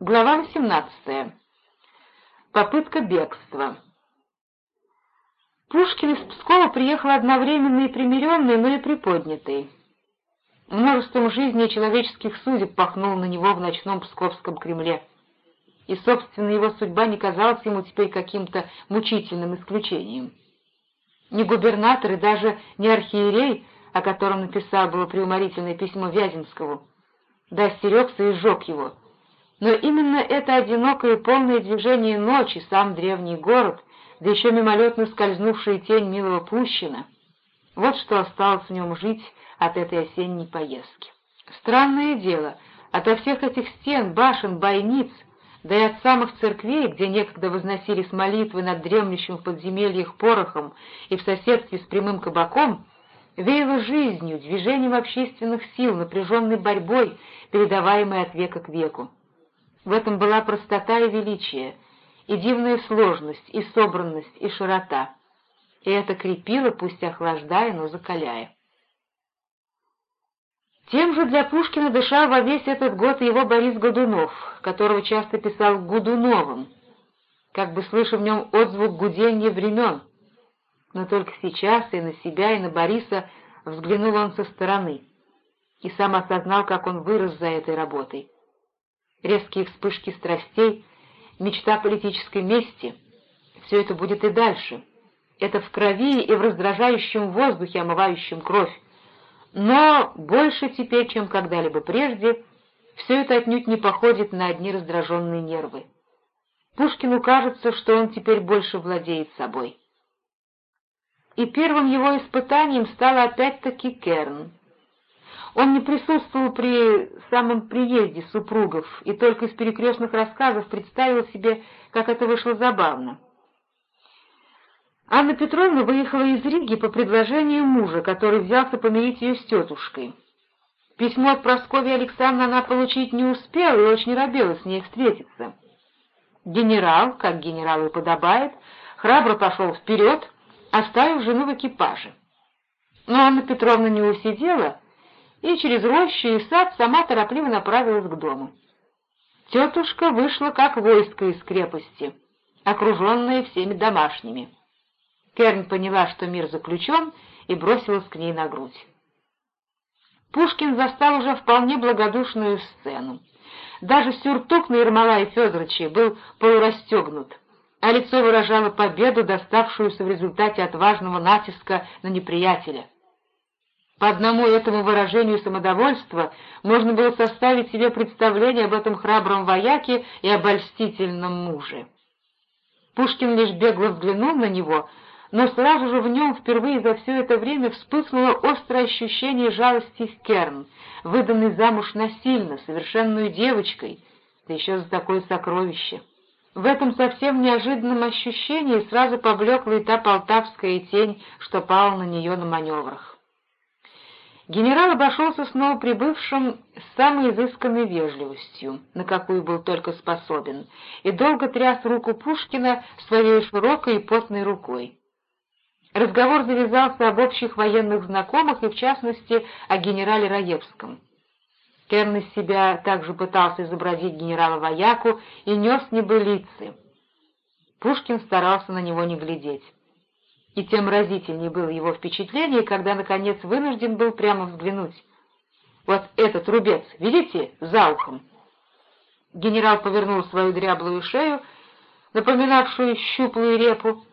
Глава 18. Попытка бегства. Пушкин из Пскова приехал одновременно и примиренный, но и приподнятый. Множеством жизни человеческих судеб пахнул на него в ночном Псковском Кремле. И, собственно, его судьба не казалась ему теперь каким-то мучительным исключением. Ни губернатор и даже не архиерей, о котором написал было преуморительное письмо Вяземскому, да остерегся и сжег его. Но именно это одинокое и полное движение ночи, сам древний город, да еще мимолетно скользнувшая тень милого Пущина, вот что осталось в нем жить от этой осенней поездки. Странное дело, ото всех этих стен, башен, бойниц, да и от самых церквей, где некогда возносились молитвы над дремлющим в подземельях порохом и в соседстве с прямым кабаком, веяло жизнью, движением общественных сил, напряженной борьбой, передаваемой от века к веку. В этом была простота и величие, и дивная сложность, и собранность, и широта. И это крепило, пусть охлаждая, но закаляя. Тем же для Пушкина дышал во весь этот год его Борис Годунов, которого часто писал Гудуновым, как бы слыша в нем отзвук гудения времен. Но только сейчас и на себя, и на Бориса взглянул он со стороны и сам осознал, как он вырос за этой работой. Резкие вспышки страстей, мечта политической мести — все это будет и дальше. Это в крови и в раздражающем воздухе, омывающем кровь. Но больше теперь, чем когда-либо прежде, все это отнюдь не походит на одни раздраженные нервы. Пушкину кажется, что он теперь больше владеет собой. И первым его испытанием стал опять-таки Керн. Он не присутствовал при самом приезде супругов и только из перекрестных рассказов представил себе, как это вышло забавно. Анна Петровна выехала из Риги по предложению мужа, который взялся помирить ее с тетушкой. Письмо от Прасковьи Александровны она получить не успела и очень робела с ней встретиться. Генерал, как генералу и подобает, храбро пошел вперед, оставив жену в экипаже. Но Анна Петровна не усидела и через рощу и сад сама торопливо направилась к дому. Тетушка вышла как войско из крепости, окруженная всеми домашними. Керн поняла, что мир заключен, и бросилась к ней на грудь. Пушкин застал уже вполне благодушную сцену. Даже сюртук на Ермолае Федоровиче был полурастегнут, а лицо выражало победу, доставшуюся в результате отважного натиска на неприятеля. По одному этому выражению самодовольства можно было составить себе представление об этом храбром вояке и обольстительном муже. Пушкин лишь бегло взглянул на него — но сразу же в нем впервые за все это время вспыхнуло острое ощущение жалости к Керн, выданной замуж насильно, совершенную девочкой, да еще за такое сокровище. В этом совсем неожиданном ощущении сразу поблекла и та полтавская тень, что пала на нее на маневрах. Генерал обошелся снова прибывшим с самой изысканной вежливостью, на какую был только способен, и долго тряс руку Пушкина своей широкой и потной рукой. Разговор завязался об общих военных знакомых и, в частности, о генерале Раевском. Керн из себя также пытался изобразить генерала Вояку и нес небылицы. Пушкин старался на него не глядеть. И тем разительнее было его впечатление, когда, наконец, вынужден был прямо взглянуть. «Вот этот рубец, видите, за ухом?» Генерал повернул свою дряблую шею, напоминавшую щуплую репу,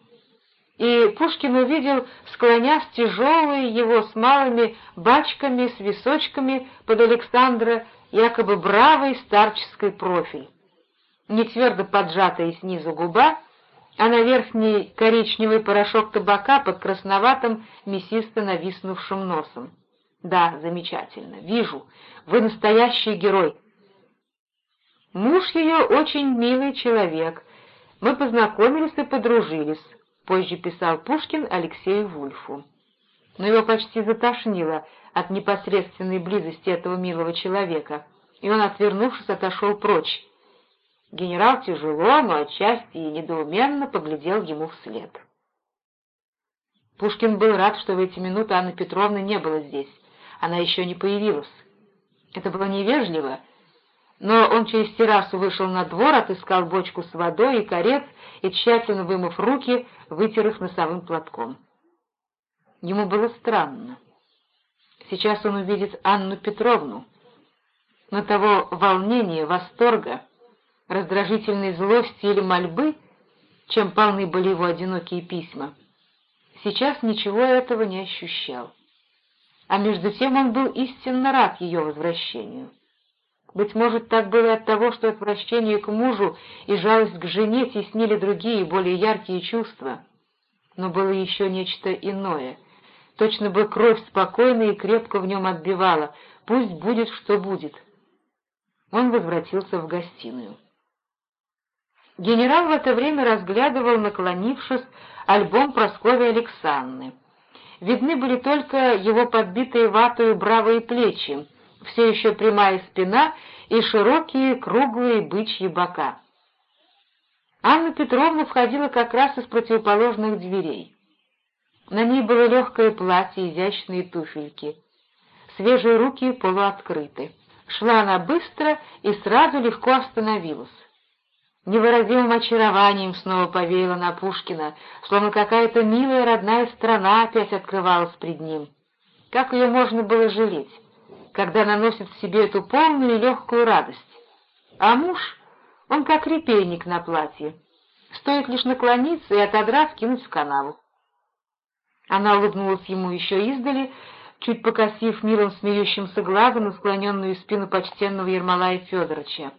и Пушкин увидел, склонясь тяжелые его с малыми бачками, с височками под Александра, якобы бравый старческий профиль. Не твердо поджатая снизу губа, а на верхний коричневый порошок табака под красноватым мясисто нависнувшим носом. Да, замечательно, вижу, вы настоящий герой. Муж ее очень милый человек, мы познакомились и подружились позже писал Пушкин Алексею Вульфу. Но его почти затошнило от непосредственной близости этого милого человека, и он, отвернувшись, отошел прочь. Генерал тяжело, но отчасти и недоуменно поглядел ему вслед. Пушкин был рад, что в эти минуты Анны Петровны не было здесь. Она еще не появилась. Это было невежливо, но он через террасу вышел на двор, отыскал бочку с водой и корец и, тщательно вымыв руки, вытер их носовым платком. Ему было странно. Сейчас он увидит Анну Петровну, но того волнения, восторга, раздражительной злости или мольбы, чем полны были его одинокие письма, сейчас ничего этого не ощущал. А между тем он был истинно рад ее возвращению. Быть может, так было от того, что отвращение к мужу и жалость к жене теснили другие, более яркие чувства. Но было еще нечто иное. Точно бы кровь спокойно и крепко в нем отбивала. Пусть будет, что будет. Он возвратился в гостиную. Генерал в это время разглядывал, наклонившись, альбом Прасковьи Александры. Видны были только его подбитые ватою бравые плечи, все еще прямая спина и широкие круглые бычьи бока. Анна Петровна входила как раз из противоположных дверей. На ней было легкое платье, изящные туфельки. Свежие руки полуоткрыты. Шла она быстро и сразу легко остановилась. Невыразимым очарованием снова повеяло на Пушкина, словно какая-то милая родная страна опять открывалась пред ним. Как ее можно было жалеть? когда наносит себе эту полную и легкую радость. А муж, он как репейник на платье. Стоит лишь наклониться и, отодрав, кинуть в канаву. Она улыбнулась ему еще издали, чуть покосив милым смеющимся глазом на склоненную спину почтенного Ермолая Федоровича.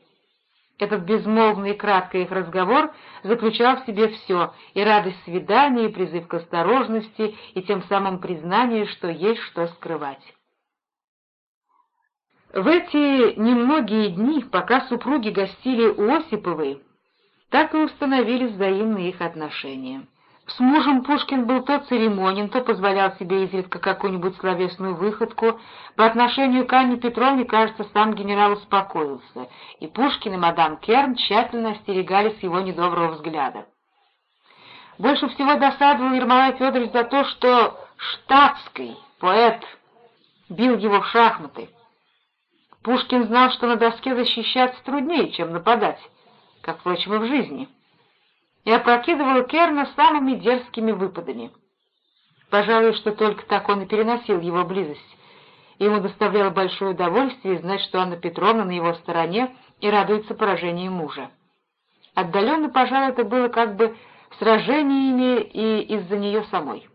Этот безмолвный и краткий их разговор заключал в себе все — и радость свидания, и призыв к осторожности, и тем самым признание, что есть что скрывать. В эти немногие дни, пока супруги гостили у Осиповой, так и установились взаимные их отношения. С мужем Пушкин был то церемонен, то позволял себе изредка какую-нибудь словесную выходку. По отношению к Анне Петровне, кажется, сам генерал успокоился, и Пушкин и мадам Керн тщательно остерегались его недоброго взгляда. Больше всего досадовал Ермолай Федорович за то, что штатский поэт бил его в шахматы. Пушкин знал, что на доске защищаться труднее, чем нападать, как, впрочем, и в жизни, и опрокидывал Керна самыми дерзкими выпадами. Пожалуй, что только так он и переносил его близость. Ему доставляло большое удовольствие знать, что Анна Петровна на его стороне и радуется поражению мужа. Отдаленно, пожалуй, это было как бы сражениями и из-за нее самой.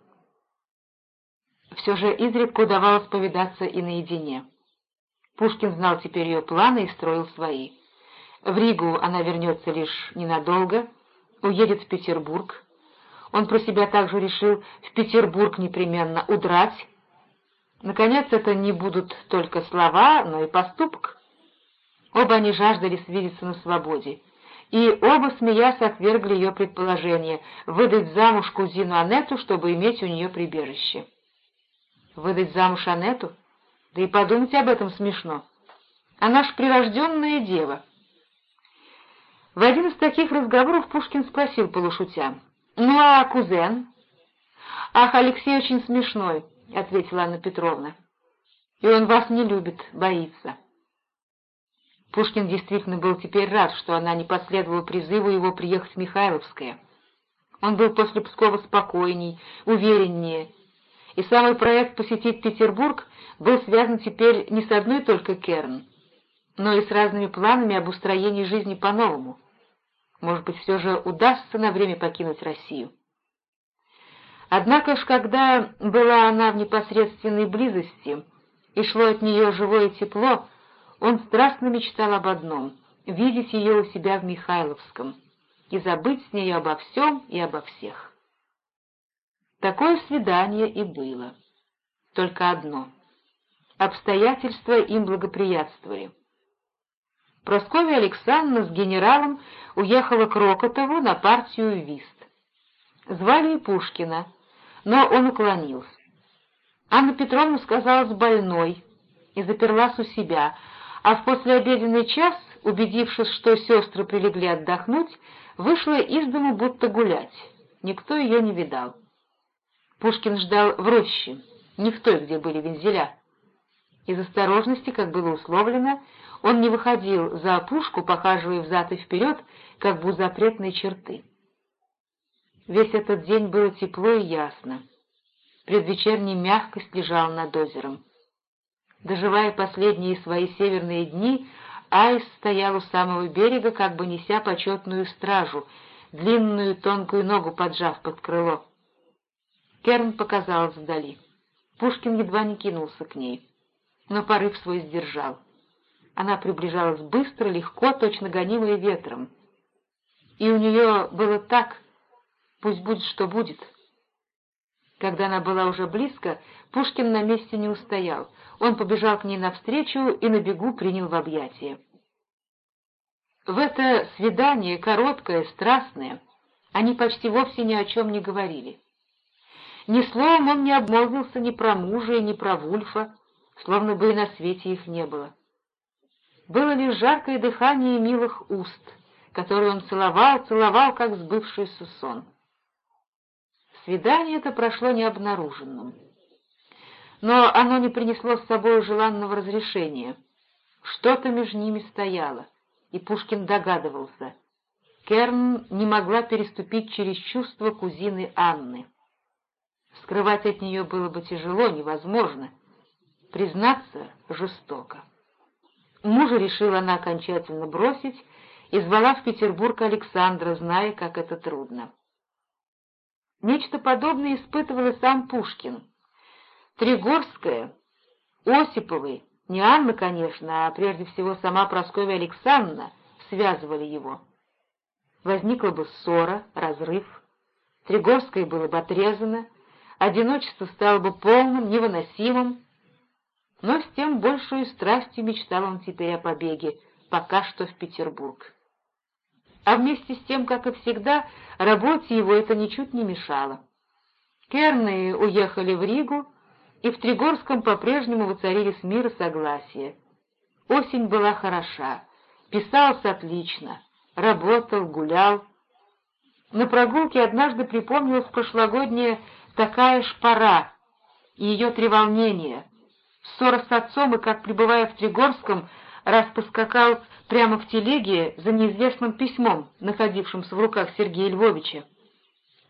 Все же изредка удавалось повидаться и наедине. Пушкин знал теперь ее планы и строил свои. В Ригу она вернется лишь ненадолго, уедет в Петербург. Он про себя также решил в Петербург непременно удрать. Наконец, это не будут только слова, но и поступок. Оба они жаждали свидеться на свободе. И оба, смеясь, отвергли ее предположение выдать замуж кузину Анету, чтобы иметь у нее прибежище. Выдать замуж Анету? Да и подумать об этом смешно. Она ж прирожденная дева. В один из таких разговоров Пушкин спросил полушутя. «Ну а кузен?» «Ах, Алексей очень смешной», — ответила Анна Петровна. «И он вас не любит, боится». Пушкин действительно был теперь рад, что она не последовала призыву его приехать в Михайловское. Он был после Пскова спокойней, увереннее, и самый проект посетить Петербург был связан теперь не с одной только Керн, но и с разными планами об устроении жизни по-новому. Может быть, все же удастся на время покинуть Россию. Однако ж, когда была она в непосредственной близости и шло от нее живое тепло, он страстно мечтал об одном — видеть ее у себя в Михайловском и забыть с нею обо всем и обо всех. Такое свидание и было. Только одно. Обстоятельства им благоприятствовали. Прасковья Александровна с генералом уехала к Рокотову на партию вист. Звали и Пушкина, но он уклонился. Анна Петровна сказалась больной и заперлась у себя, а в послеобеденный час, убедившись, что сестры прилегли отдохнуть, вышла из дому будто гулять. Никто ее не видал. Пушкин ждал в роще, не в той, где были вензеля. Из осторожности, как было условлено, Он не выходил за опушку, похаживая взад и вперед, как бы у запретной черты. Весь этот день было тепло и ясно. Предвечерняя мягкость лежала над озером. Доживая последние свои северные дни, Айс стоял у самого берега, как бы неся почетную стражу, длинную тонкую ногу поджав под крыло. Керн показалась вдали. Пушкин едва не кинулся к ней, но порыв свой сдержал. Она приближалась быстро, легко, точно гонимая ветром. И у нее было так, пусть будет, что будет. Когда она была уже близко, Пушкин на месте не устоял. Он побежал к ней навстречу и на бегу принял в объятия. В это свидание, короткое, страстное, они почти вовсе ни о чем не говорили. Ни словом он не обмолвился ни про мужа и ни про Вульфа, словно бы и на свете их не было. Было лишь жаркое дыхание милых уст, которые он целовал, целовал, как сбывшийся сон. Свидание это прошло необнаруженным. Но оно не принесло с собой желанного разрешения. Что-то между ними стояло, и Пушкин догадывался. Керн не могла переступить через чувства кузины Анны. Скрывать от нее было бы тяжело, невозможно. Признаться жестоко. Мужа решила она окончательно бросить и звала в Петербург Александра, зная, как это трудно. Нечто подобное испытывал и сам Пушкин. Тригорская, Осиповы, не Анна, конечно, а прежде всего сама Прасковья Александровна связывали его. Возникла бы ссора, разрыв, Тригорская было бы отрезано, одиночество стало бы полным, невыносимым, но с тем большую страстью мечтал он теперь о побеге, пока что в Петербург. А вместе с тем, как и всегда, работе его это ничуть не мешало. Керны уехали в Ригу, и в Тригорском по-прежнему воцарились мир и согласие. Осень была хороша, писался отлично, работал, гулял. На прогулке однажды припомнилась прошлогодняя такая ж пора и ее треволнения. Ссора с отцом, и как, пребывая в Тригорском, раз поскакал прямо в телеге за неизвестным письмом, находившимся в руках Сергея Львовича.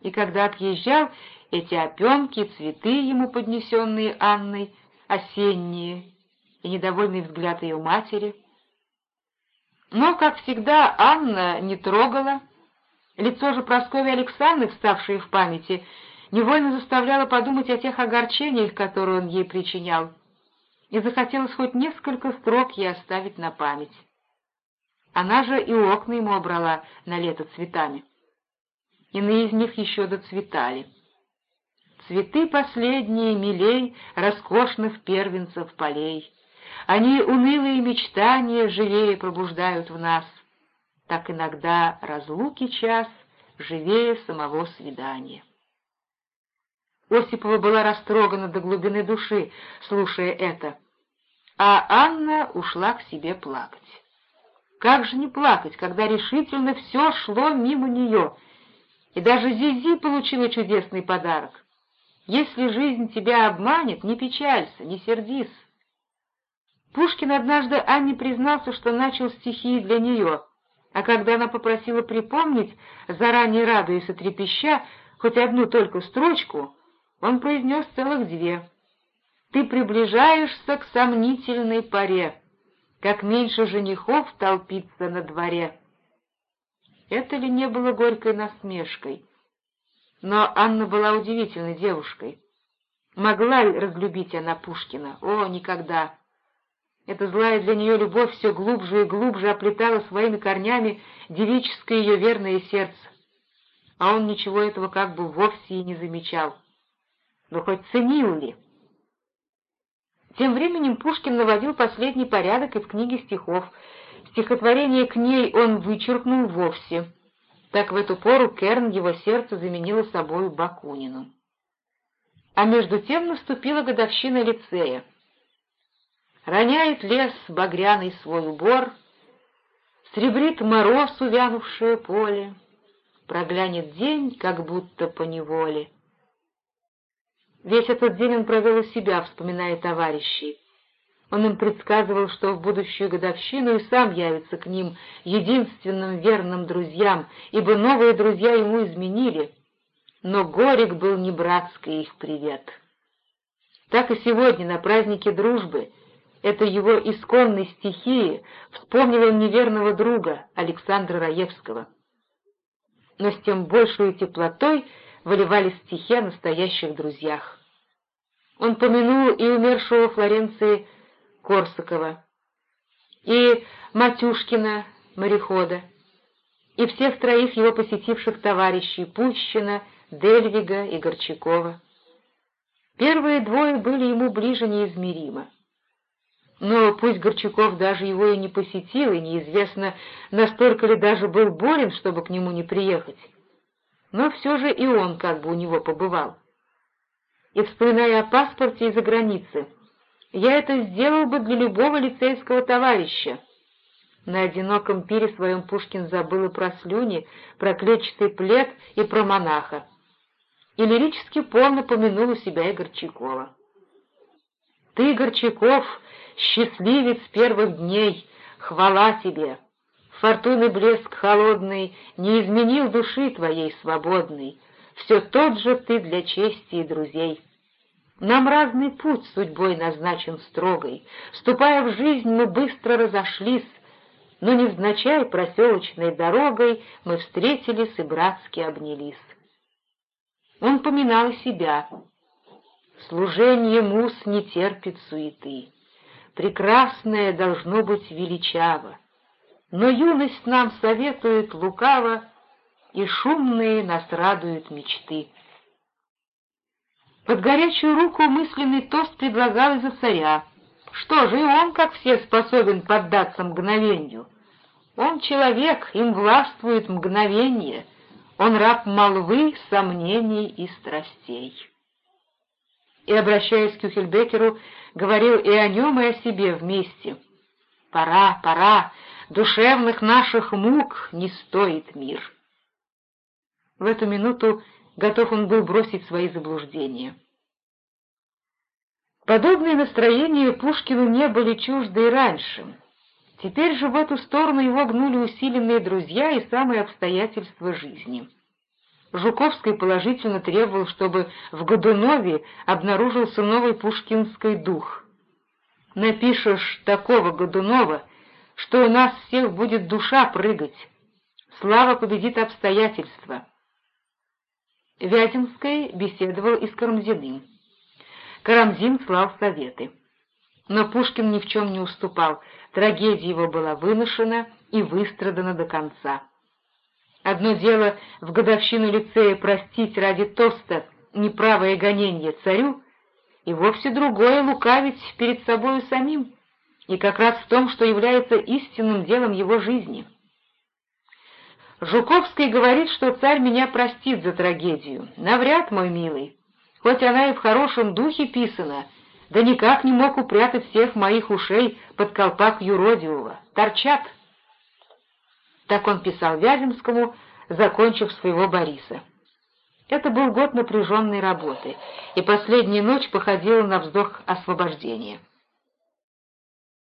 И когда отъезжал, эти опенки, цветы ему поднесенные Анной, осенние, и недовольный взгляд ее матери. Но, как всегда, Анна не трогала. Лицо же Прасковьи Александры, вставшее в памяти, невольно заставляло подумать о тех огорчениях, которые он ей причинял, и захотелось хоть несколько строк ей оставить на память. Она же и окна ему обрала на лето цветами. Иные из них еще доцветали. Цветы последние милей роскошных первенцев полей. Они унылые мечтания живее пробуждают в нас. Так иногда разлуки час живее самого свидания. Осипова была растрогана до глубины души, слушая это, а Анна ушла к себе плакать. Как же не плакать, когда решительно все шло мимо нее, и даже Зизи получила чудесный подарок. Если жизнь тебя обманет, не печалься, не сердись. Пушкин однажды Анне признался, что начал стихи для нее, а когда она попросила припомнить, заранее радуясь и трепеща, хоть одну только строчку, он произнес целых две. «Ты приближаешься к сомнительной паре, как меньше женихов толпится на дворе». Это ли не было горькой насмешкой? Но Анна была удивительной девушкой. Могла ли разлюбить она Пушкина? О, никогда! Эта злая для нее любовь все глубже и глубже оплетала своими корнями девическое ее верное сердце. А он ничего этого как бы вовсе и не замечал но хоть ценил ли? Тем временем Пушкин наводил последний порядок и в книге стихов. Стихотворение к ней он вычеркнул вовсе. Так в эту пору Керн его сердце заменило собою Бакунину. А между тем наступила годовщина лицея. Роняет лес багряный свой убор, Сребрит мороз увянувшее поле, Проглянет день, как будто по неволе. Весь этот день он провел у себя, вспоминая товарищей. Он им предсказывал, что в будущую годовщину и сам явится к ним, единственным верным друзьям, ибо новые друзья ему изменили. Но горек был не братский их привет. Так и сегодня, на празднике дружбы, это его исконной стихии, вспомнил он неверного друга Александра Раевского. Но с тем большей теплотой выливали стихи о настоящих друзьях. Он помянул и умершего Флоренции Корсакова, и Матюшкина, морехода, и всех троих его посетивших товарищей Пущина, Дельвига и Горчакова. Первые двое были ему ближе неизмеримо. Но пусть Горчаков даже его и не посетил, и неизвестно, настолько ли даже был болен, чтобы к нему не приехать, но все же и он как бы у него побывал. И, вспоминая о паспорте из-за границы, я это сделал бы для любого лицейского товарища. На одиноком пире своем Пушкин забыл и про слюни, про клетчатый плед и про монаха. И лирически полно помянул у себя и Горчакова. «Ты, Горчаков, счастливец первых дней, хвала тебе! Фортуны блеск холодный не изменил души твоей свободной, все тот же ты для чести и друзей». Нам разный путь судьбой назначен строгой. Ступая в жизнь, мы быстро разошлись, но невзначай проселочной дорогой мы встретились и братски обнялись. Он поминал себя. Служение мус не терпит суеты. Прекрасное должно быть величаво. Но юность нам советует лукаво, И шумные нас радуют мечты. Под горячую руку мысленный тост предлагал из-за царя. Что же, и он, как все, способен поддаться мгновению. Он человек, им властвует мгновение. Он раб молвы, сомнений и страстей. И, обращаясь к Кюхельбекеру, говорил и о нем, и о себе вместе. «Пора, пора, душевных наших мук не стоит мир». В эту минуту готов он был бросить свои заблуждения. Подобные настроения Пушкину не были чужды и раньше. Теперь же в эту сторону его гнули усиленные друзья и самые обстоятельства жизни. Жуковский положительно требовал, чтобы в Годунове обнаружился новый пушкинский дух. «Напишешь такого Годунова, что у нас всех будет душа прыгать. Слава победит обстоятельства». Вяземский беседовал и с Карамзиным. Карамзин слал советы. Но Пушкин ни в чем не уступал, трагедия его была выношена и выстрадана до конца. Одно дело в годовщину лицея простить ради тоста неправое гонение царю, и вовсе другое лукавить перед собою самим, и как раз в том, что является истинным делом его жизни — Жуковский говорит, что царь меня простит за трагедию. Навряд, мой милый. Хоть она и в хорошем духе писана, да никак не мог упрятать всех моих ушей под колпак юродивого. Торчат. Так он писал Вяземскому, закончив своего Бориса. Это был год напряженной работы, и последняя ночь походила на вздох освобождения.